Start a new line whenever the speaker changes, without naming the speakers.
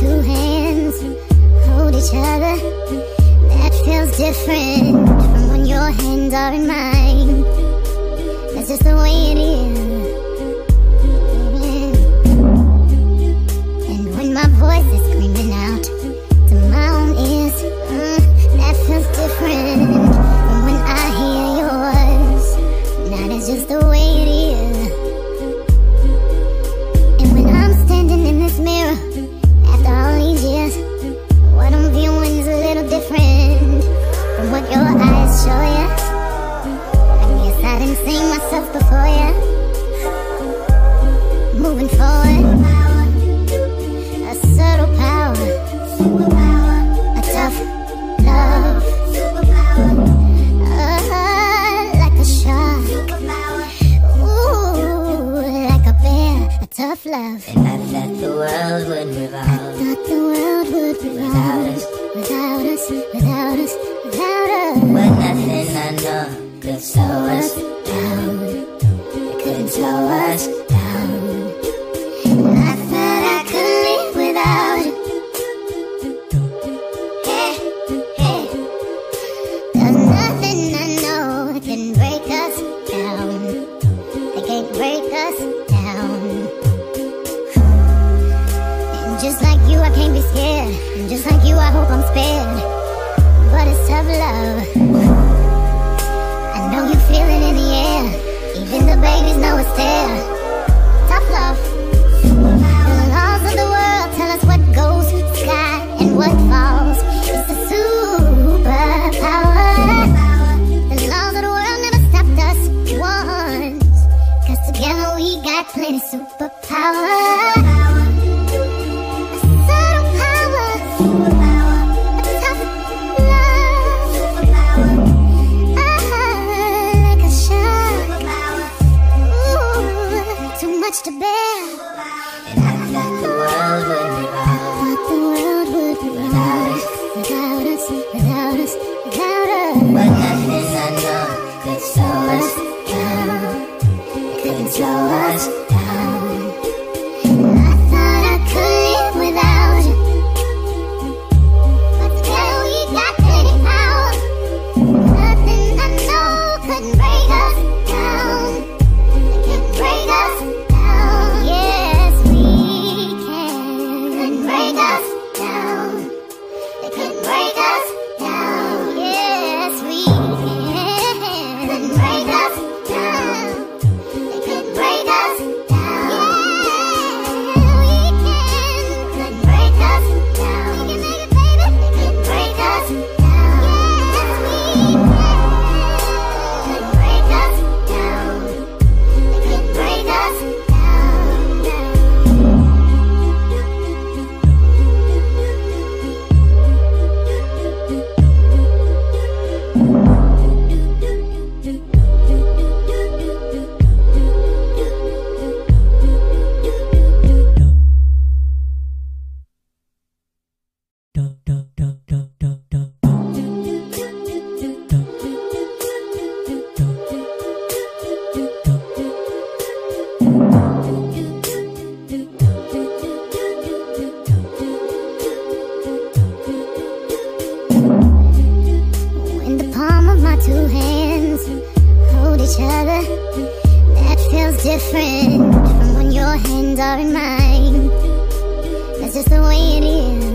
two hands hold each other. That feels different from when your hands are in mine. That's just the way it is. And when my voice is screaming out to my own ears, uh, that feels different from when I hear yours. Now that's just the way it is. Myself before ya. Moving forward, a subtle power, a tough love, uh, like a shark, ooh, like a bear, a tough love.
And I thought the world would revolve.
Thought the world would be
without us.
without us, without us, without us.
But nothing I know could slow us down. It couldn't slow us down.
I thought I could live without you. Hey, hey. There's nothing I know can break us down. They can't break us down. And just like you, I can't be scared. And just like you, I hope I'm spared. Much to bear.
And I thought the world would
Thought the world would be without us, without us, without us.
But nothing could slow us down. Couldn't slow us down.
different from when your hands are in mine. That's just the way it is.